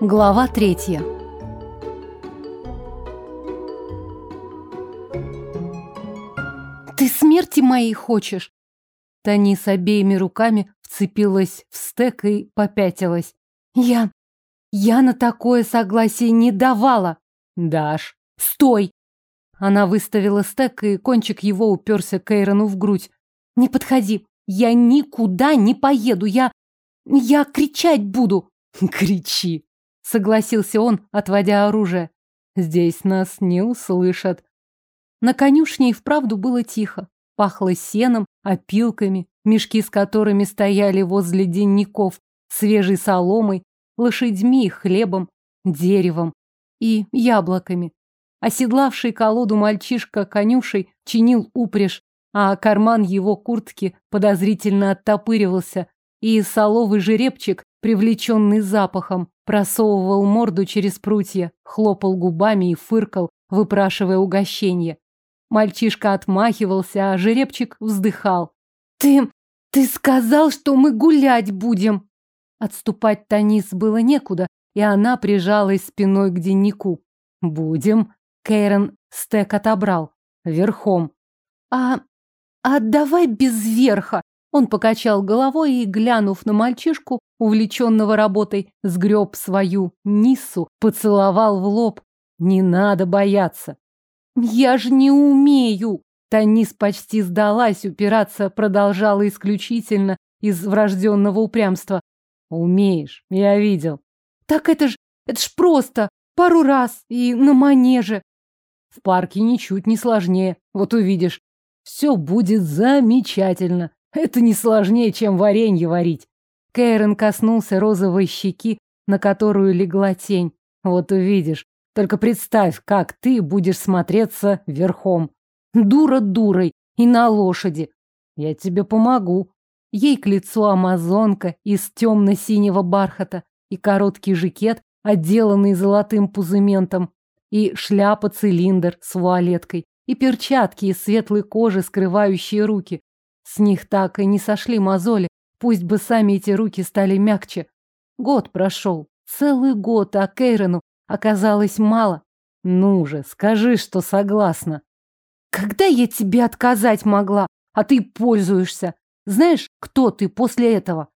Глава третья. Ты смерти моей хочешь? Тани с обеими руками вцепилась в стек и попятилась. Я... я на такое согласие не давала. Даш, стой! Она выставила стек, и кончик его уперся Кейрону в грудь. Не подходи, я никуда не поеду, я... я кричать буду. Кричи, согласился он, отводя оружие. Здесь нас не услышат. На конюшне и вправду было тихо. Пахло сеном, опилками, мешки с которыми стояли возле денников, свежей соломой, лошадьми, хлебом, деревом и яблоками. Оседлавший колоду мальчишка конюшей чинил упряжь, а карман его куртки подозрительно оттопыривался, и соловый жеребчик, привлеченный запахом, просовывал морду через прутья, хлопал губами и фыркал, выпрашивая угощение. Мальчишка отмахивался, а жеребчик вздыхал. «Ты... ты сказал, что мы гулять будем!» Отступать Танис было некуда, и она прижалась спиной к деннику. «Будем!» Кейрон стек отобрал. «Верхом!» «А... а давай без верха!» Он покачал головой и, глянув на мальчишку, увлеченного работой, сгреб свою Ниссу, поцеловал в лоб. Не надо бояться. Я же не умею. Танис почти сдалась, упираться продолжала исключительно из врожденного упрямства. Умеешь, я видел. Так это ж, это ж просто, пару раз и на манеже. В парке ничуть не сложнее, вот увидишь. Все будет замечательно. Это не сложнее, чем варенье варить. Кейрон коснулся розовой щеки, на которую легла тень. Вот увидишь. Только представь, как ты будешь смотреться верхом. Дура дурой и на лошади. Я тебе помогу. Ей к лицу амазонка из темно-синего бархата и короткий жакет, отделанный золотым пузыментом, и шляпа-цилиндр с вуалеткой, и перчатки из светлой кожи, скрывающие руки. С них так и не сошли мозоли, пусть бы сами эти руки стали мягче. Год прошел, целый год, а Кейрону оказалось мало. Ну же, скажи, что согласна. Когда я тебе отказать могла, а ты пользуешься? Знаешь, кто ты после этого?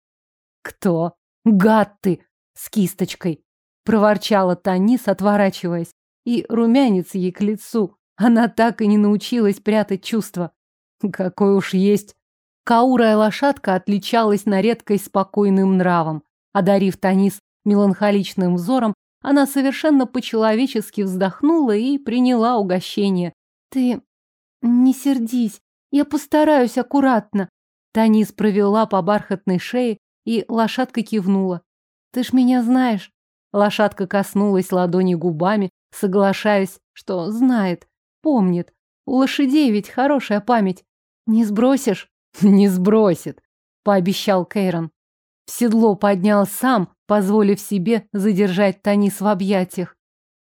Кто? Гад ты! С кисточкой. Проворчала Танис, отворачиваясь. И румянец ей к лицу. Она так и не научилась прятать чувства. Какой уж есть. Каурая лошадка отличалась на редкость спокойным нравом. Одарив Танис меланхоличным взором, она совершенно по-человечески вздохнула и приняла угощение. «Ты не сердись, я постараюсь аккуратно». Танис провела по бархатной шее, и лошадка кивнула. «Ты ж меня знаешь». Лошадка коснулась ладони губами, соглашаясь, что знает, помнит. У лошадей ведь хорошая память. Не сбросишь? Не сбросит, пообещал Кейрон. В седло поднял сам, позволив себе задержать Танис в объятиях.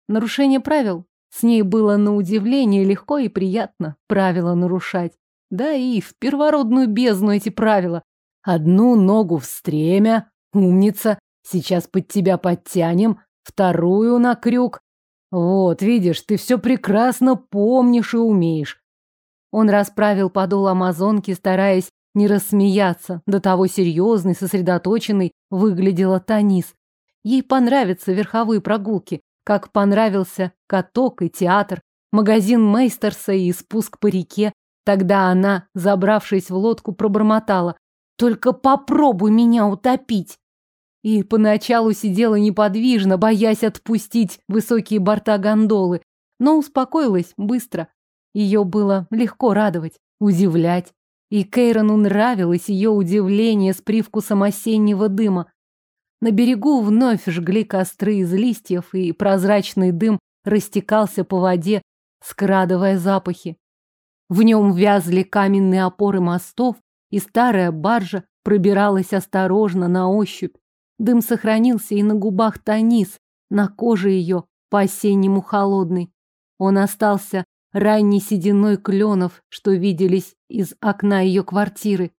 Нарушение правил. С ней было на удивление легко и приятно правила нарушать. Да и в первородную бездну эти правила. Одну ногу в стремя, умница, сейчас под тебя подтянем, вторую на крюк. Вот, видишь, ты все прекрасно помнишь и умеешь. Он расправил подол амазонки, стараясь не рассмеяться. До того серьезный, сосредоточенный выглядела Танис. Ей понравятся верховые прогулки, как понравился каток и театр, магазин Мейстерса и спуск по реке. Тогда она, забравшись в лодку, пробормотала. «Только попробуй меня утопить!» И поначалу сидела неподвижно, боясь отпустить высокие борта гондолы, но успокоилась быстро. Ее было легко радовать, удивлять. И Кейрону нравилось ее удивление с привкусом осеннего дыма. На берегу вновь жгли костры из листьев, и прозрачный дым растекался по воде, скрадывая запахи. В нем вязли каменные опоры мостов, и старая баржа пробиралась осторожно на ощупь. Дым сохранился и на губах Танис, на коже ее, по-осеннему холодный. Он остался ранней сединой кленов, что виделись из окна ее квартиры.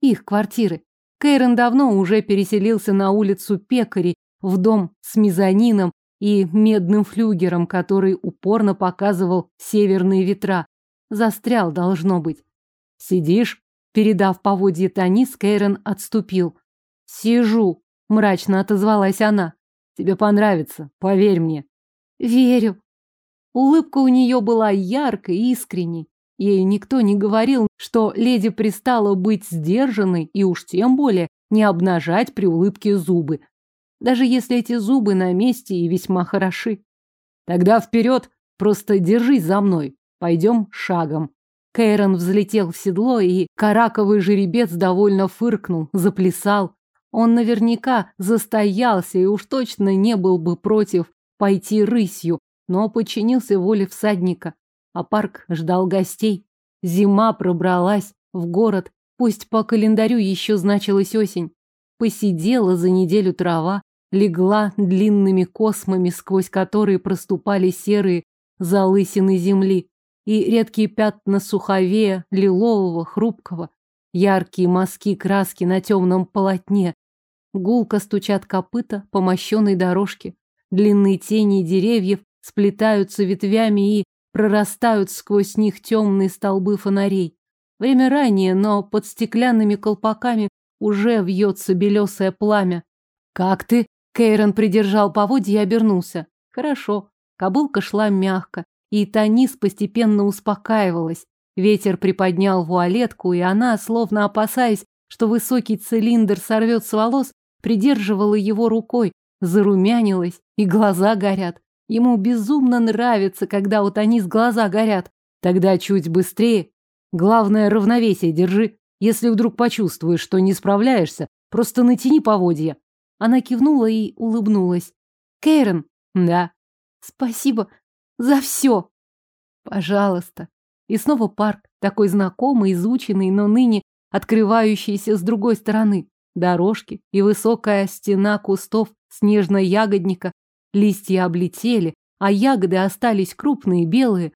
Их квартиры. Кейрон давно уже переселился на улицу Пекари в дом с мезонином и медным флюгером, который упорно показывал северные ветра. Застрял, должно быть. «Сидишь?» Передав поводье Танис, Кейрон отступил. «Сижу», — мрачно отозвалась она. «Тебе понравится, поверь мне». «Верю». Улыбка у нее была яркой и искренней. Ей никто не говорил, что леди пристала быть сдержанной и уж тем более не обнажать при улыбке зубы. Даже если эти зубы на месте и весьма хороши. Тогда вперед, просто держись за мной. Пойдем шагом. Кейрон взлетел в седло, и караковый жеребец довольно фыркнул, заплясал. Он наверняка застоялся и уж точно не был бы против пойти рысью, но подчинился воле всадника. А парк ждал гостей. Зима пробралась в город, пусть по календарю еще значилась осень. Посидела за неделю трава, легла длинными космами, сквозь которые проступали серые залысины земли и редкие пятна суховея, лилового, хрупкого, яркие мазки краски на темном полотне. Гулко стучат копыта по мощенной дорожке. Длинные тени деревьев сплетаются ветвями и прорастают сквозь них темные столбы фонарей. Время ранее, но под стеклянными колпаками уже вьется белесое пламя. «Как ты?» Кейрон придержал поводья и обернулся. «Хорошо». Кобылка шла мягко, и Танис постепенно успокаивалась. Ветер приподнял вуалетку, и она, словно опасаясь, что высокий цилиндр сорвет с волос, придерживала его рукой, зарумянилась, и глаза горят. Ему безумно нравится, когда у Танис глаза горят. Тогда чуть быстрее. Главное, равновесие держи. Если вдруг почувствуешь, что не справляешься, просто натяни поводья. Она кивнула и улыбнулась. Кейрон? Да. Спасибо. За все. Пожалуйста. И снова парк, такой знакомый, изученный, но ныне открывающийся с другой стороны. Дорожки и высокая стена кустов снежно-ягодника. Листья облетели, а ягоды остались крупные, белые.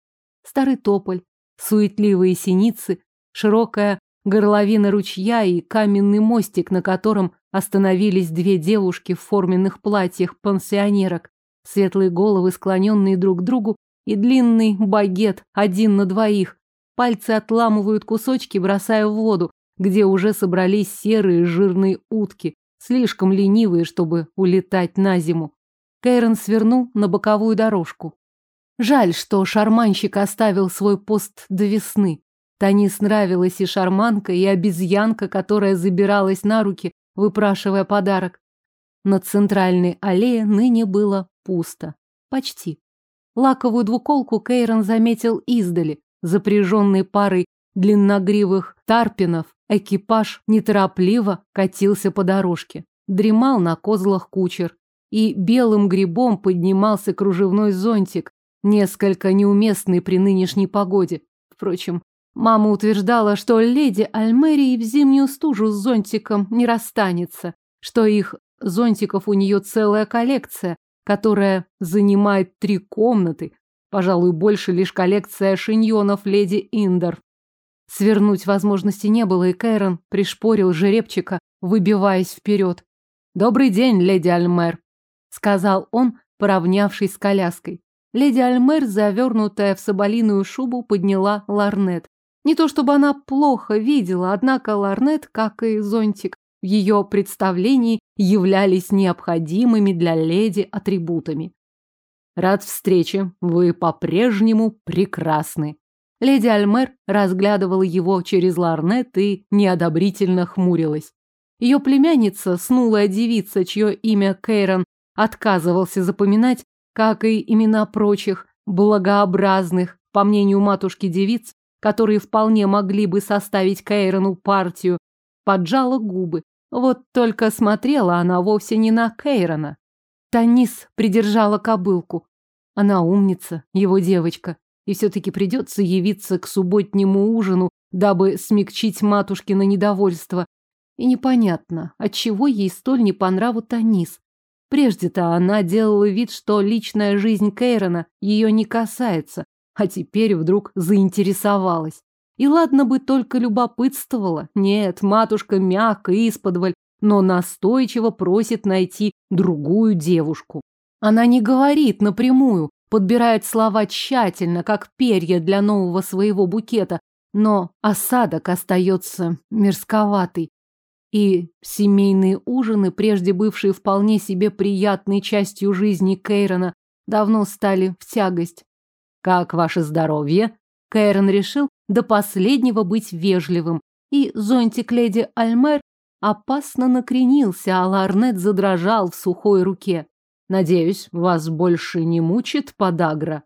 Старый тополь, суетливые синицы, широкая горловина ручья и каменный мостик, на котором остановились две девушки в форменных платьях пансионерок светлые головы, склоненные друг к другу, и длинный багет, один на двоих. Пальцы отламывают кусочки, бросая в воду, где уже собрались серые жирные утки, слишком ленивые, чтобы улетать на зиму. Кейрон свернул на боковую дорожку. Жаль, что шарманщик оставил свой пост до весны. Танис нравилась и шарманка, и обезьянка, которая забиралась на руки, выпрашивая подарок. На центральной аллее ныне было пусто. Почти. Лаковую двуколку Кейрон заметил издали. Запряженный парой длинногривых тарпинов, экипаж неторопливо катился по дорожке. Дремал на козлах кучер. И белым грибом поднимался кружевной зонтик, несколько неуместный при нынешней погоде. Впрочем, мама утверждала, что леди Альмерии в зимнюю стужу с зонтиком не расстанется, что их зонтиков у нее целая коллекция, которая занимает три комнаты, пожалуй, больше лишь коллекция шиньонов леди Индер. Свернуть возможности не было, и Кайрон пришпорил жеребчика, выбиваясь вперед. «Добрый день, леди Альмер», — сказал он, поравнявшись с коляской. Леди Альмер, завернутая в соболиную шубу, подняла ларнет. Не то чтобы она плохо видела, однако ларнет, как и зонтик, в ее представлении являлись необходимыми для леди атрибутами. Рад встрече, вы по-прежнему прекрасны. Леди Альмер разглядывала его через ларнет и неодобрительно хмурилась. Ее племянница, снулая девица, чье имя Кейрон отказывался запоминать, как и имена прочих, благообразных, по мнению матушки девиц, которые вполне могли бы составить Кейрону партию, поджала губы. Вот только смотрела она вовсе не на Кейрона. Танис придержала кобылку. Она умница, его девочка. И все-таки придется явиться к субботнему ужину, дабы смягчить матушкино недовольство. И непонятно, отчего ей столь не по нраву Танис. Прежде-то она делала вид, что личная жизнь Кейрона ее не касается, а теперь вдруг заинтересовалась. И ладно бы только любопытствовала. Нет, матушка мягко, исподволь, но настойчиво просит найти другую девушку. Она не говорит напрямую, подбирает слова тщательно, как перья для нового своего букета, но осадок остается мерзковатый. И семейные ужины, прежде бывшие вполне себе приятной частью жизни Кейрона, давно стали в тягость. «Как ваше здоровье?» Кейрон решил до последнего быть вежливым, и зонтик леди Альмер опасно накренился, а ларнет задрожал в сухой руке. «Надеюсь, вас больше не мучит подагра?»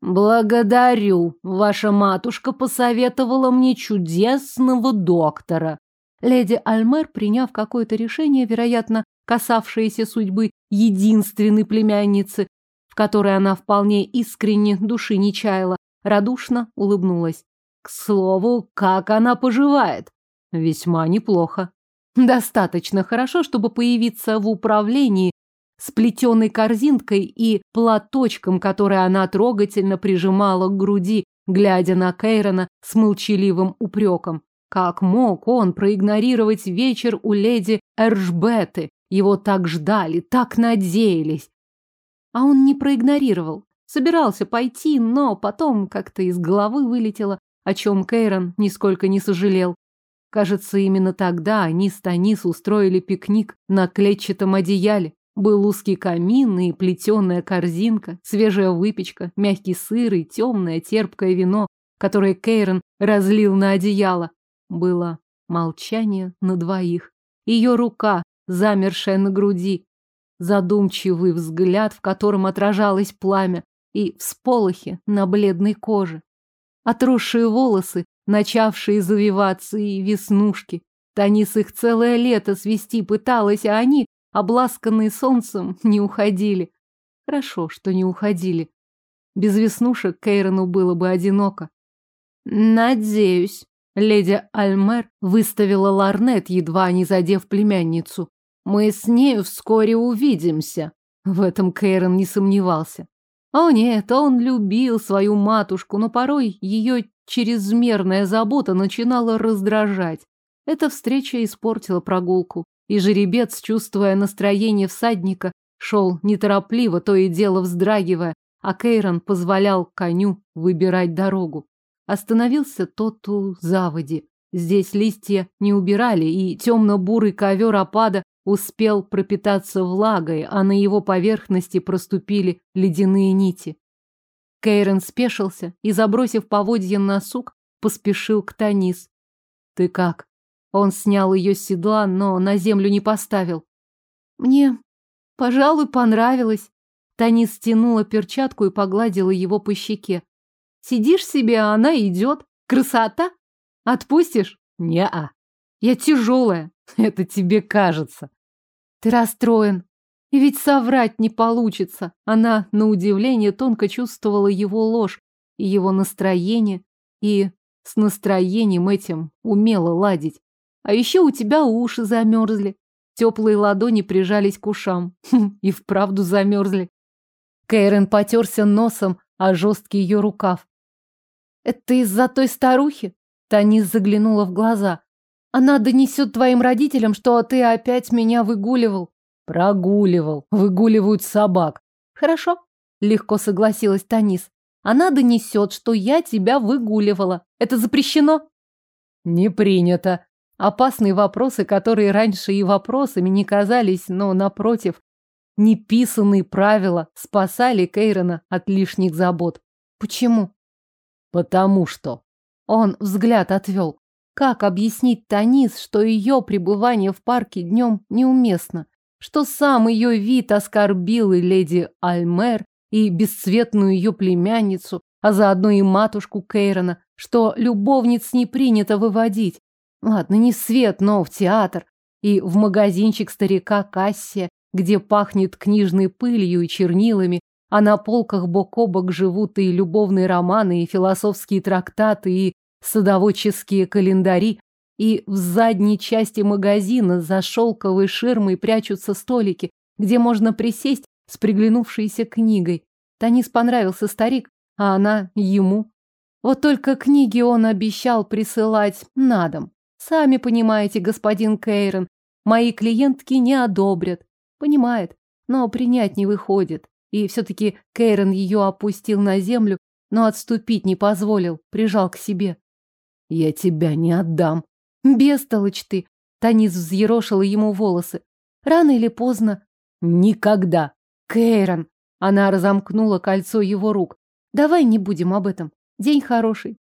«Благодарю. Ваша матушка посоветовала мне чудесного доктора». Леди Альмер, приняв какое-то решение, вероятно, касавшееся судьбы единственной племянницы, в которой она вполне искренне души не чаяла, радушно улыбнулась. К слову, как она поживает? Весьма неплохо. Достаточно хорошо, чтобы появиться в управлении с плетеной корзинкой и платочком, который она трогательно прижимала к груди, глядя на Кейрона с молчаливым упреком. Как мог он проигнорировать вечер у леди Эржбеты? Его так ждали, так надеялись. А он не проигнорировал. Собирался пойти, но потом как-то из головы вылетело, о чем Кейрон нисколько не сожалел. Кажется, именно тогда они с Танис устроили пикник на клетчатом одеяле. Был узкий камин и плетеная корзинка, свежая выпечка, мягкий сыр и темное терпкое вино, которое Кейрон разлил на одеяло. Было молчание на двоих. Ее рука, замершая на груди, задумчивый взгляд, в котором отражалось пламя, и всполохи на бледной коже. Отросшие волосы, начавшие завиваться, и веснушки. Танис их целое лето свести пыталась, а они обласканные солнцем, не уходили. Хорошо, что не уходили. Без веснушек Кейрону было бы одиноко. Надеюсь. Леди Альмер выставила ларнет, едва не задев племянницу. Мы с нею вскоре увидимся. В этом Кейрон не сомневался. О нет, он любил свою матушку, но порой ее чрезмерная забота начинала раздражать. Эта встреча испортила прогулку и жеребец, чувствуя настроение всадника, шел неторопливо, то и дело вздрагивая, а Кейрон позволял коню выбирать дорогу. Остановился тот у заводи. Здесь листья не убирали, и темно-бурый ковер опада успел пропитаться влагой, а на его поверхности проступили ледяные нити. Кейрон спешился и, забросив поводья на сук, поспешил к Танис. «Ты как?» Он снял ее с седла, но на землю не поставил. Мне, пожалуй, понравилось. Танис стянула перчатку и погладила его по щеке. Сидишь себе, а она идет. Красота? Отпустишь? Не-а. Я тяжелая. Это тебе кажется. Ты расстроен. И ведь соврать не получится. Она, на удивление, тонко чувствовала его ложь и его настроение, и с настроением этим умела ладить. А еще у тебя уши замерзли. Теплые ладони прижались к ушам. И вправду замерзли. Кейрен потерся носом, а жесткий ее рукав. Это из-за той старухи? Танис заглянула в глаза. Она донесет твоим родителям, что ты опять меня выгуливал. Прогуливал. Выгуливают собак. Хорошо. Легко согласилась Танис. Она донесет, что я тебя выгуливала. Это запрещено? Не принято. Опасные вопросы, которые раньше и вопросами не казались, но, напротив, неписанные правила спасали Кейрона от лишних забот. Почему? Потому что. Он взгляд отвел. Как объяснить Танис, что ее пребывание в парке днем неуместно? Что сам ее вид оскорбил и леди Альмер, и бесцветную ее племянницу, а заодно и матушку Кейрона, что любовниц не принято выводить, Ладно, не в свет, но в театр. И в магазинчик старика Кассия, где пахнет книжной пылью и чернилами, а на полках бок о бок живут и любовные романы, и философские трактаты, и садоводческие календари, и в задней части магазина за шелковой ширмой прячутся столики, где можно присесть с приглянувшейся книгой. Танис понравился старик, а она ему. Вот только книги он обещал присылать на дом. Сами понимаете, господин Кейрон, мои клиентки не одобрят. Понимает, но принять не выходит. И все-таки Кейрон ее опустил на землю, но отступить не позволил, прижал к себе. «Я тебя не отдам». «Бестолочь ты!» Танис взъерошила ему волосы. «Рано или поздно?» «Никогда!» «Кейрон!» Она разомкнула кольцо его рук. «Давай не будем об этом. День хороший.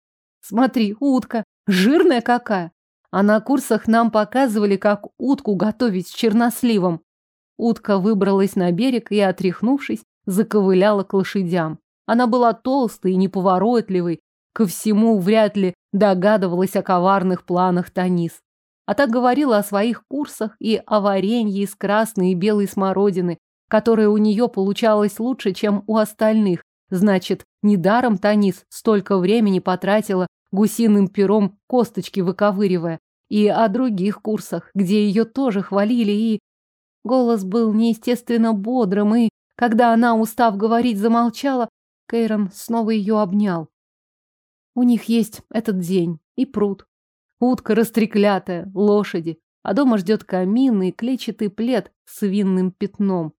Смотри, утка. Жирная какая. А на курсах нам показывали, как утку готовить с черносливом. Утка выбралась на берег и, отряхнувшись, заковыляла к лошадям. Она была толстой и неповоротливой, ко всему вряд ли догадывалась о коварных планах Танис. А так говорила о своих курсах и о варенье из красной и белой смородины, которое у нее получалось лучше, чем у остальных. Значит, недаром Танис столько времени потратила гусиным пером косточки выковыривая, и о других курсах, где ее тоже хвалили, и... Голос был неестественно бодрым, и, когда она, устав говорить, замолчала, Кейрон снова ее обнял. У них есть этот день и пруд. Утка растреклятая, лошади, а дома ждет камин и клетчатый плед с винным пятном.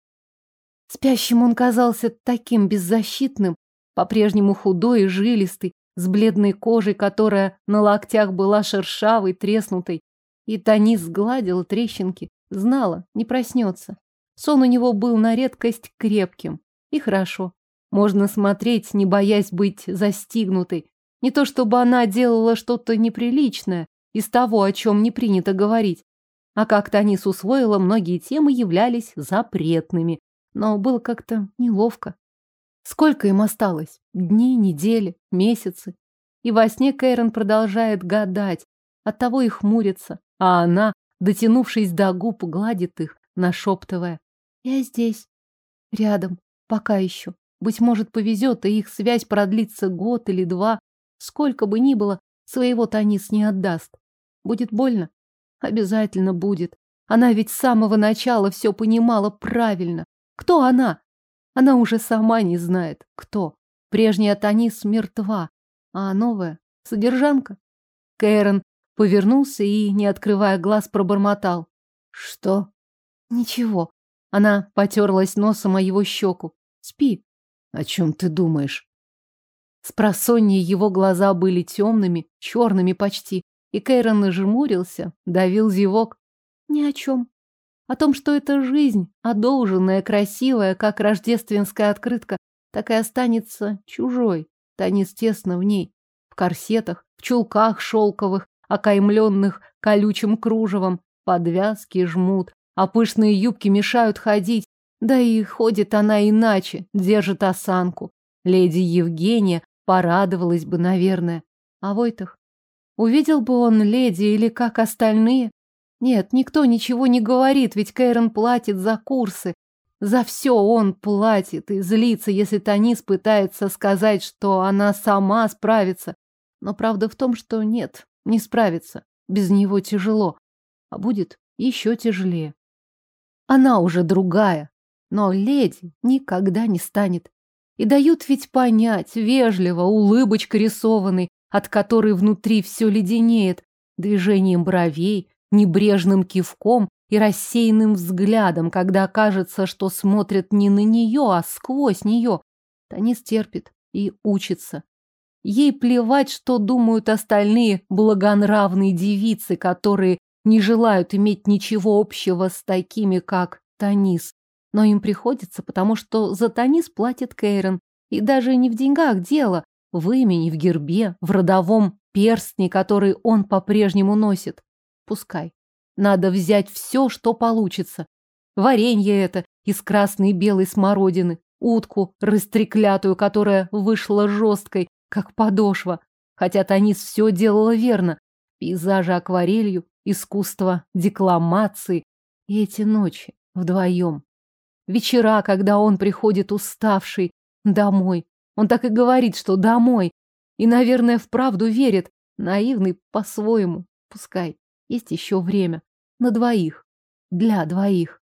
Спящим он казался таким беззащитным, по-прежнему худой и жилистый, с бледной кожей, которая на локтях была шершавой, треснутой. И Танис сгладила трещинки, знала, не проснется. Сон у него был на редкость крепким. И хорошо. Можно смотреть, не боясь быть застигнутой. Не то чтобы она делала что-то неприличное из того, о чем не принято говорить. А как Танис усвоила, многие темы являлись запретными. Но было как-то неловко. Сколько им осталось? Дни, недели, месяцы. И во сне Кэйрон продолжает гадать, оттого и хмурится, а она, дотянувшись до губ, гладит их, нашептывая. Я здесь, рядом, пока еще. Быть может, повезет, и их связь продлится год или два. Сколько бы ни было, своего Танис не отдаст. Будет больно? Обязательно будет. Она ведь с самого начала все понимала правильно. Кто она? Она уже сама не знает, кто. Прежняя Танис мертва, а новая — содержанка. Кэрон повернулся и, не открывая глаз, пробормотал. Что? Ничего. Она потерлась носом о его щеку. Спи. О чем ты думаешь? С его глаза были темными, черными почти, и Кейрон нажмурился, давил зевок. Ни о чем о том, что эта жизнь, одолженная, красивая, как рождественская открытка, так и останется чужой. Танис тесно в ней, в корсетах, в чулках шелковых, окаймленных колючим кружевом. Подвязки жмут, а пышные юбки мешают ходить. Да и ходит она иначе, держит осанку. Леди Евгения порадовалась бы, наверное. А Войтах? Увидел бы он леди или как остальные, нет, никто ничего не говорит, ведь Кэйрон платит за курсы. За все он платит и злится, если Танис пытается сказать, что она сама справится. Но правда в том, что нет, не справится. Без него тяжело. А будет еще тяжелее. Она уже другая. Но леди никогда не станет. И дают ведь понять, вежливо, улыбочка рисованной, от которой внутри все леденеет, движением бровей, небрежным кивком и рассеянным взглядом, когда кажется, что смотрят не на нее, а сквозь нее. Танис терпит и учится. Ей плевать, что думают остальные благонравные девицы, которые не желают иметь ничего общего с такими, как Танис. Но им приходится, потому что за Танис платит Кейрон. И даже не в деньгах дело, в имени, в гербе, в родовом перстне, который он по-прежнему носит. Пускай. Надо взять все, что получится. Варенье это из красной и белой смородины, утку растреклятую, которая вышла жесткой, как подошва. Хотя Танис все делала верно. Пейзажи акварелью, искусство декламации. И эти ночи вдвоем. Вечера, когда он приходит уставший домой. Он так и говорит, что домой. И, наверное, вправду верит. Наивный по-своему. Пускай. Есть еще время. На двоих. Для двоих.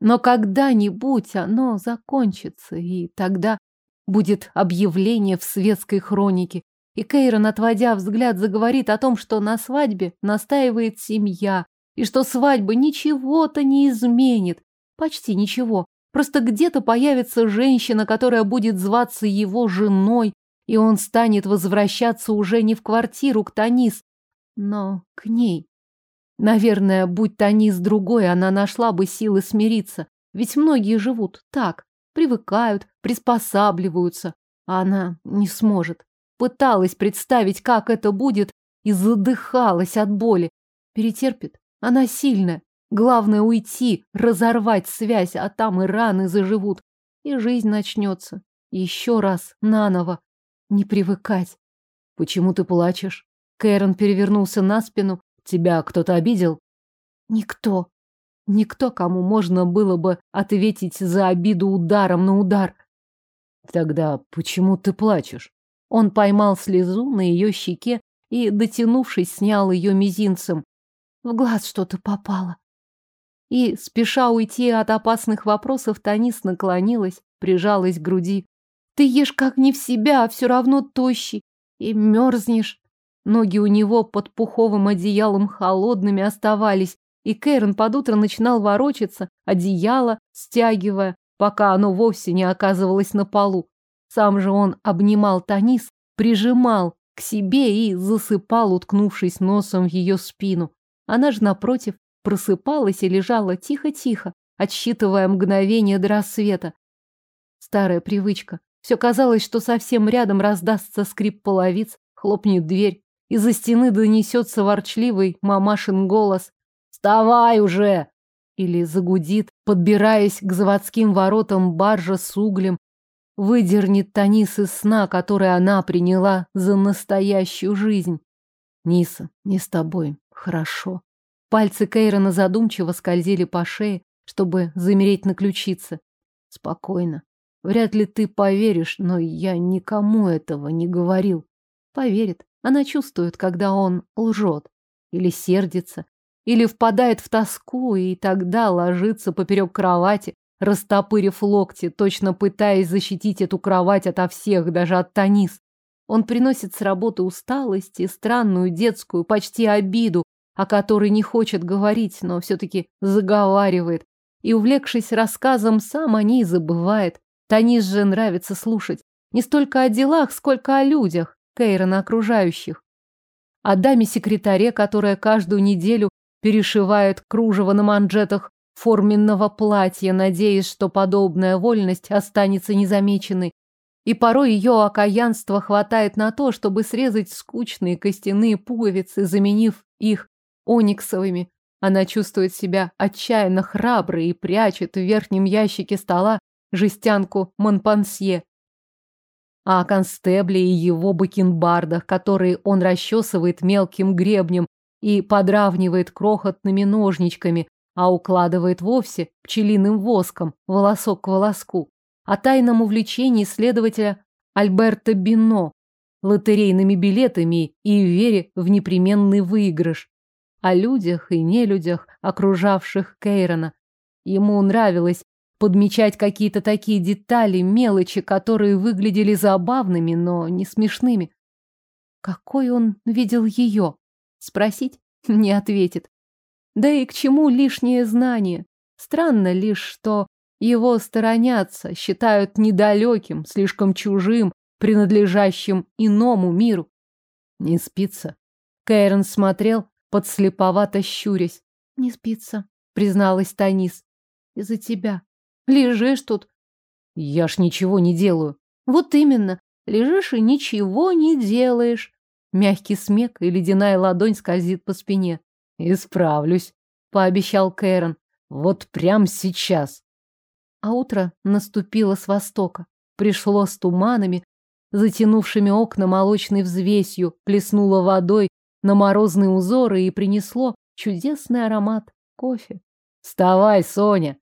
Но когда-нибудь оно закончится, и тогда будет объявление в светской хронике. И Кейрон, отводя взгляд, заговорит о том, что на свадьбе настаивает семья, и что свадьба ничего-то не изменит. Почти ничего. Просто где-то появится женщина, которая будет зваться его женой, и он станет возвращаться уже не в квартиру к Танис, но к ней. Наверное, будь Танис другой, она нашла бы силы смириться. Ведь многие живут так, привыкают, приспосабливаются, а она не сможет. Пыталась представить, как это будет, и задыхалась от боли. Перетерпит. Она сильная. Главное уйти, разорвать связь, а там и раны заживут. И жизнь начнется. Еще раз, наново. Не привыкать. Почему ты плачешь? Кэрон перевернулся на спину. Тебя кто-то обидел? Никто. Никто, кому можно было бы ответить за обиду ударом на удар. Тогда почему ты плачешь? Он поймал слезу на ее щеке и, дотянувшись, снял ее мизинцем. В глаз что-то попало. И, спеша уйти от опасных вопросов, Танис наклонилась, прижалась к груди. Ты ешь как не в себя, а все равно тощий. И мерзнешь. Ноги у него под пуховым одеялом холодными оставались, и Кэрон под утро начинал ворочаться, одеяло стягивая, пока оно вовсе не оказывалось на полу. Сам же он обнимал Танис, прижимал к себе и засыпал, уткнувшись носом в ее спину. Она же, напротив, просыпалась и лежала тихо-тихо, отсчитывая мгновение до рассвета. Старая привычка. Все казалось, что совсем рядом раздастся скрип половиц, хлопнет дверь, из-за стены донесется ворчливый мамашин голос. «Вставай уже!» Или загудит, подбираясь к заводским воротам баржа с углем, выдернет Танис из сна, который она приняла за настоящую жизнь. Ниса, не с тобой, хорошо. Пальцы Кейрона задумчиво скользили по шее, чтобы замереть на ключице. Спокойно. Вряд ли ты поверишь, но я никому этого не говорил. Поверит. Она чувствует, когда он лжет. Или сердится. Или впадает в тоску, и тогда ложится поперек кровати, растопырив локти, точно пытаясь защитить эту кровать ото всех, даже от Танис. Он приносит с работы усталость и странную детскую, почти обиду, о которой не хочет говорить, но все-таки заговаривает. И, увлекшись рассказом, сам о ней забывает. Танис же нравится слушать. Не столько о делах, сколько о людях, Кейрона окружающих. О даме-секретаре, которая каждую неделю перешивает кружево на манжетах форменного платья, надеясь, что подобная вольность останется незамеченной. И порой ее окаянства хватает на то, чтобы срезать скучные костяные пуговицы, заменив их ониксовыми. Она чувствует себя отчаянно храброй и прячет в верхнем ящике стола жестянку Монпансье. А о констебле и его бакенбардах, которые он расчесывает мелким гребнем и подравнивает крохотными ножничками, а укладывает вовсе пчелиным воском, волосок к волоску. О тайном увлечении следователя Альберта Бино, лотерейными билетами и вере в непременный выигрыш о людях и нелюдях, окружавших Кейрона. Ему нравилось подмечать какие-то такие детали, мелочи, которые выглядели забавными, но не смешными. Какой он видел ее? Спросить? Не ответит. Да и к чему лишнее знание? Странно лишь, что его сторонятся, считают недалеким, слишком чужим, принадлежащим иному миру. Не спится. Кейрон смотрел подслеповато щурясь. Не спится, призналась Танис. Из-за тебя. Лежишь тут. Я ж ничего не делаю. Вот именно. Лежишь и ничего не делаешь. Мягкий смех и ледяная ладонь скользит по спине. Исправлюсь, пообещал Кэрон. Вот прям сейчас. А утро наступило с востока. Пришло с туманами, затянувшими окна молочной взвесью, плеснуло водой на морозные узоры и принесло чудесный аромат кофе. «Вставай, Соня!»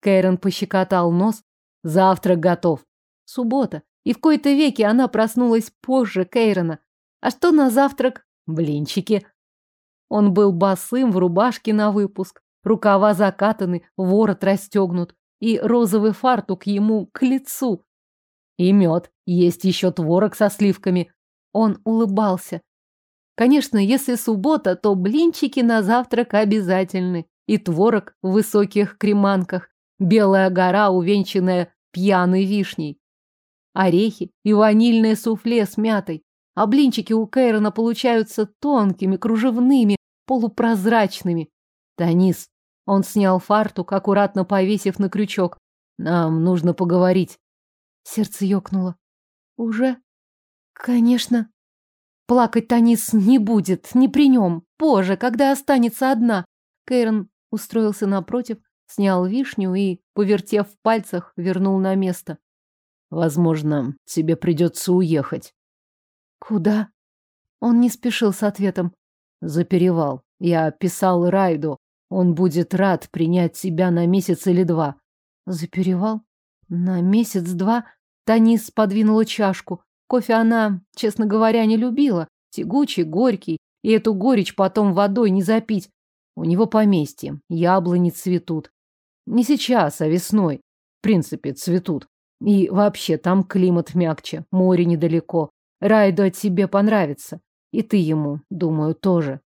Кэрон пощекотал нос. «Завтрак готов». Суббота. И в кои-то веки она проснулась позже Кейрона. А что на завтрак? Блинчики. Он был босым в рубашке на выпуск, рукава закатаны, ворот расстегнут, и розовый фартук ему к лицу. И мед, есть еще творог со сливками. Он улыбался. Конечно, если суббота, то блинчики на завтрак обязательны. И творог в высоких креманках, белая гора, увенчанная пьяной вишней, орехи и ванильное суфле с мятой. А блинчики у Кейрона получаются тонкими, кружевными, полупрозрачными. Танис. Он снял фартук, аккуратно повесив на крючок. Нам нужно поговорить. Сердце ёкнуло. Уже? Конечно. Плакать Танис не будет, не при нем. Позже, когда останется одна. Кейрон устроился напротив, снял вишню и, повертев в пальцах, вернул на место. Возможно, тебе придется уехать. Куда? Он не спешил с ответом. За перевал. Я писал Райду. Он будет рад принять тебя на месяц или два. За перевал? На месяц-два? Танис подвинула чашку. Кофе она, честно говоря, не любила. Тягучий, горький. И эту горечь потом водой не запить. У него поместье. Яблони цветут. Не сейчас, а весной. В принципе, цветут. И вообще, там климат мягче, море недалеко. Райду тебе понравится. И ты ему, думаю, тоже.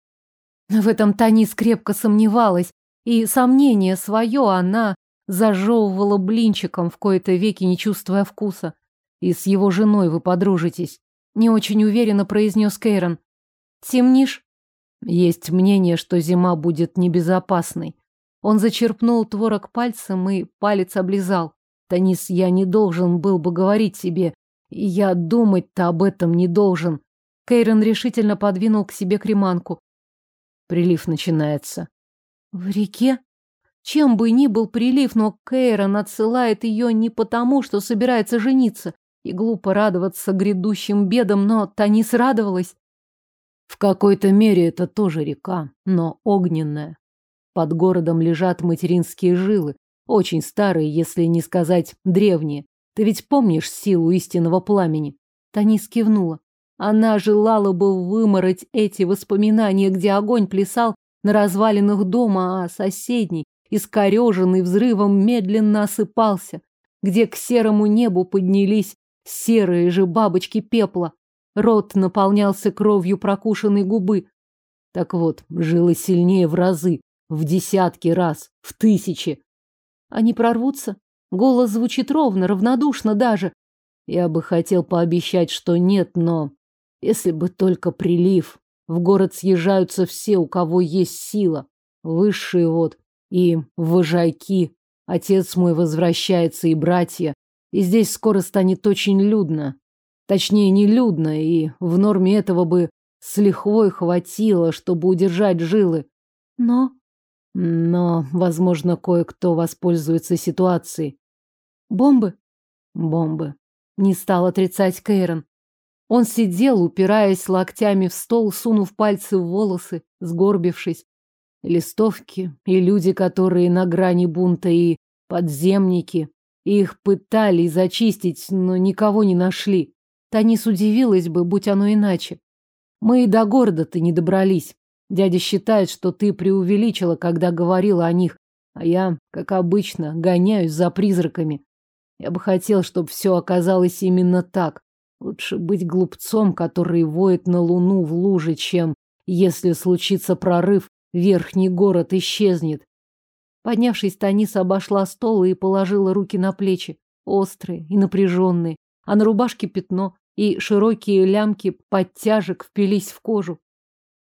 В этом Танис крепко сомневалась, и сомнение свое она зажевывала блинчиком в кои-то веки, не чувствуя вкуса. И с его женой вы подружитесь. Не очень уверенно произнес Кейрон. Темнишь? Есть мнение, что зима будет небезопасной. Он зачерпнул творог пальцем и палец облизал. Танис, я не должен был бы говорить тебе. Я думать-то об этом не должен. Кейрон решительно подвинул к себе креманку. Прилив начинается. В реке? Чем бы ни был прилив, но Кейрон отсылает ее не потому, что собирается жениться. И глупо радоваться грядущим бедам, но Танис радовалась. В какой-то мере это тоже река, но огненная. Под городом лежат материнские жилы, очень старые, если не сказать древние. Ты ведь помнишь силу истинного пламени? Танис кивнула. Она желала бы вымороть эти воспоминания, где огонь плясал на развалинах дома, а соседний, искореженный взрывом, медленно осыпался, где к серому небу поднялись серые же бабочки пепла. Рот наполнялся кровью прокушенной губы. Так вот, жилы сильнее в разы, в десятки раз, в тысячи. Они прорвутся? Голос звучит ровно, равнодушно даже. Я бы хотел пообещать, что нет, но... Если бы только прилив. В город съезжаются все, у кого есть сила. Высшие вот. И вожаки. Отец мой возвращается, и братья. И здесь скоро станет очень людно. Точнее, не людно, и в норме этого бы с лихвой хватило, чтобы удержать жилы. Но но, возможно, кое-кто воспользуется ситуацией. Бомбы? Бомбы. Не стал отрицать Кейрон. Он сидел, упираясь локтями в стол, сунув пальцы в волосы, сгорбившись. Листовки и люди, которые на грани бунта, и подземники. Их пытали зачистить, но никого не нашли. Танис удивилась бы, будь оно иначе. Мы и до города-то не добрались. Дядя считает, что ты преувеличила, когда говорила о них, а я, как обычно, гоняюсь за призраками. Я бы хотел, чтобы все оказалось именно так. Лучше быть глупцом, который воет на луну в луже, чем, если случится прорыв, верхний город исчезнет. Поднявшись, Таниса обошла стол и положила руки на плечи, острые и напряженные, а на рубашке пятно, и широкие лямки подтяжек впились в кожу.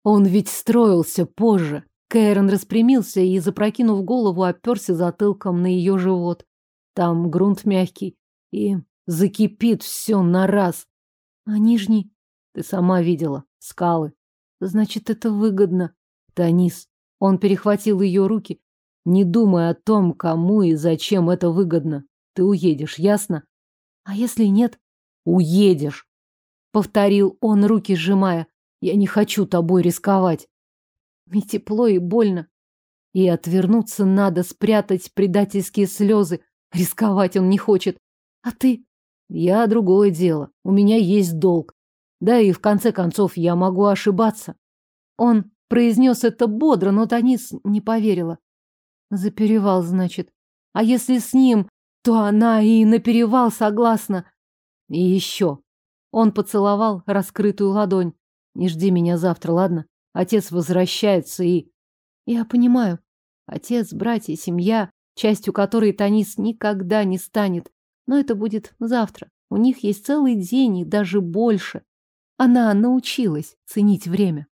Он ведь строился позже. Кэрон распрямился и, запрокинув голову, оперся затылком на ее живот. Там грунт мягкий, и закипит все на раз. А нижний? Ты сама видела. Скалы. Значит, это выгодно. Танис. Он перехватил ее руки. Не думай о том, кому и зачем это выгодно. Ты уедешь, ясно? А если нет? Уедешь. Повторил он, руки сжимая. Я не хочу тобой рисковать. И тепло, и больно. И отвернуться надо, спрятать предательские слезы. Рисковать он не хочет. А ты? Я другое дело. У меня есть долг. Да и в конце концов я могу ошибаться. Он произнес это бодро, но Танис не поверила. За перевал, значит. А если с ним, то она и на перевал согласна. И еще. Он поцеловал раскрытую ладонь. Не жди меня завтра, ладно? Отец возвращается и... Я понимаю. Отец, братья, семья, частью которой Танис никогда не станет. Но это будет завтра. У них есть целый день и даже больше. Она научилась ценить время.